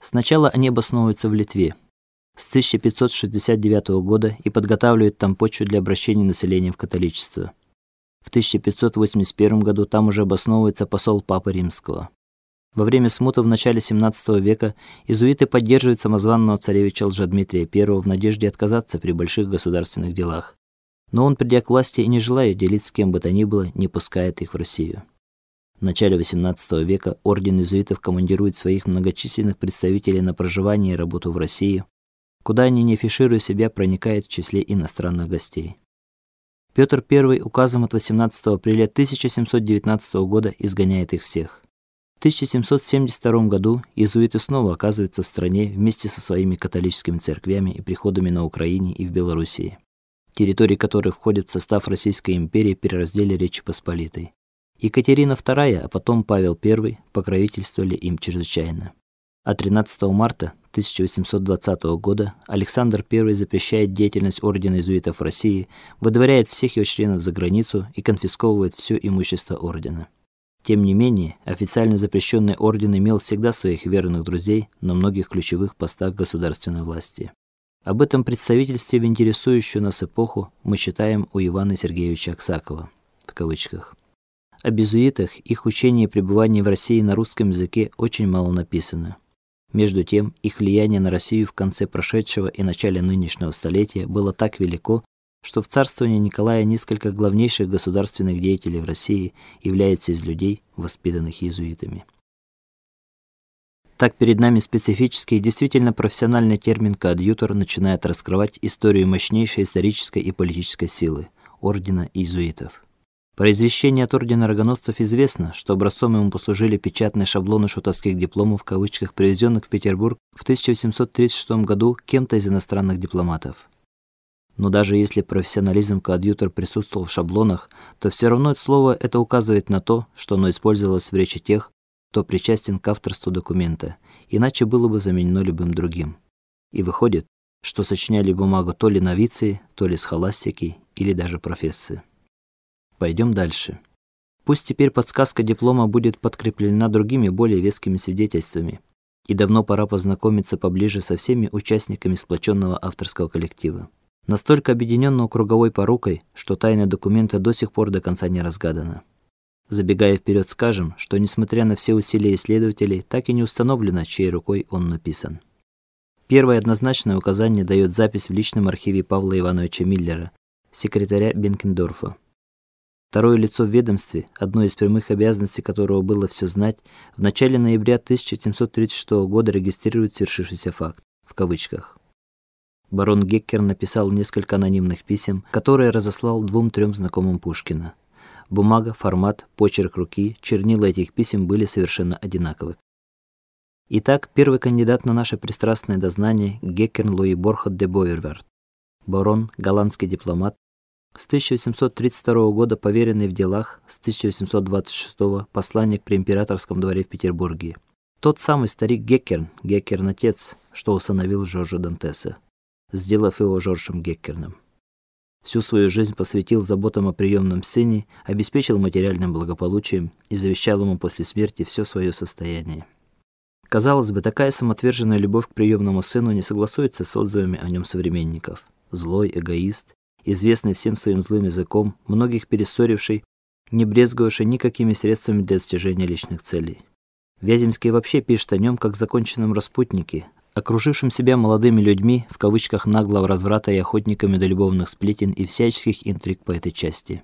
Сначала они обосновываются в Литве с 1569 года и подготавливают там почву для обращения населения в католичество. В 1581 году там уже обосновывается посол Папы Римского. Во время смуты в начале 17 века иезуиты поддерживают самозванного царевича Лжедмитрия I в надежде отказаться при больших государственных делах. Но он, придя к власти и не желая делить с кем бы то ни было, не пускает их в Россию. В начале XVIII века орден иезуитов командирует своих многочисленных представителей на проживание и работу в Россию, куда они не афишируя себя проникают в числе иностранных гостей. Петр I указом от 18 апреля 1719 года изгоняет их всех. В 1772 году иезуиты снова оказываются в стране вместе со своими католическими церквями и приходами на Украине и в Белоруссии, территории которых входят в состав Российской империи при разделе Речи Посполитой. Екатерина II, а потом Павел I покровительствовали им чрезвычайно. А 13 марта 1820 года Александр I запрещает деятельность ордена иезуитов России, выдворяет всех его членов за границу и конфисковывает все имущество ордена. Тем не менее, официально запрещенный орден имел всегда своих верных друзей на многих ключевых постах государственной власти. Об этом представительстве в интересующую нас эпоху мы читаем у Ивана Сергеевича Аксакова в кавычках. О иезуитах, их учении и пребывании в России на русском языке очень мало написано. Между тем, их влияние на Россию в конце прошедшего и начале нынешнего столетия было так велико, что в царствовании Николая несколько главнейших государственных деятелей в России являются из людей, воспитанных иезуитами. Так перед нами специфический и действительно профессиональный термин коадьютор начинает раскрывать историю мощнейшей исторической и политической силы ордена иезуитов. По извещению от ордена рогоносцев известно, что образцом ему послужили печатные шаблоны шутовских дипломов в кавычках, привезенных в Петербург в 1836 году кем-то из иностранных дипломатов. Но даже если профессионализм коадьютор присутствовал в шаблонах, то все равно слово это указывает на то, что оно использовалось в речи тех, кто причастен к авторству документа, иначе было бы заменено любым другим. И выходит, что сочиняли бумагу то ли новицы, то ли схоластики или даже профессоры. Пойдем дальше. Пусть теперь подсказка диплома будет подкреплена другими более вескими свидетельствами. И давно пора познакомиться поближе со всеми участниками сплоченного авторского коллектива. Настолько объединенного круговой порукой, что тайна документа до сих пор до конца не разгадана. Забегая вперед, скажем, что несмотря на все усилия исследователей, так и не установлено, чьей рукой он написан. Первое однозначное указание дает запись в личном архиве Павла Ивановича Миллера, секретаря Бенкендорфа. Второе лицо в ведомстве, одной из прямых обязанностей которого было все знать, в начале ноября 1736 года регистрирует свершившийся факт в кавычках. Барон Геккер написал несколько анонимных писем, которые разослал двум-трем знакомым Пушкина. Бумага, формат, почерк руки, чернила этих писем были совершенно одинаковы. Итак, первый кандидат на наше пристрастное дознание Геккерн Луи Борхот де Бойерверт. Барон, голландский дипломат, с 1832 года поверенный в делах, с 1826 посланник при императорском дворе в Петербурге. Тот самый старик Геккерн, Геккерн отец, что усыновил Жоржа Дантеса, сделав его Жоржем Геккерном. Всю свою жизнь посвятил заботам о приемном сыне, обеспечил материальным благополучием и завещал ему после смерти все свое состояние. Казалось бы, такая самоотверженная любовь к приемному сыну не согласуется с отзывами о нем современников. Злой эгоист, известный всем своим злым языком, многих перессоривший, не брезговавший никакими средствами для достижения личных целей. Вяземский вообще пишет о нем как законченном распутнике, окружившем себя молодыми людьми, в кавычках наглого разврата и охотниками до любовных сплетен и всяческих интриг по этой части.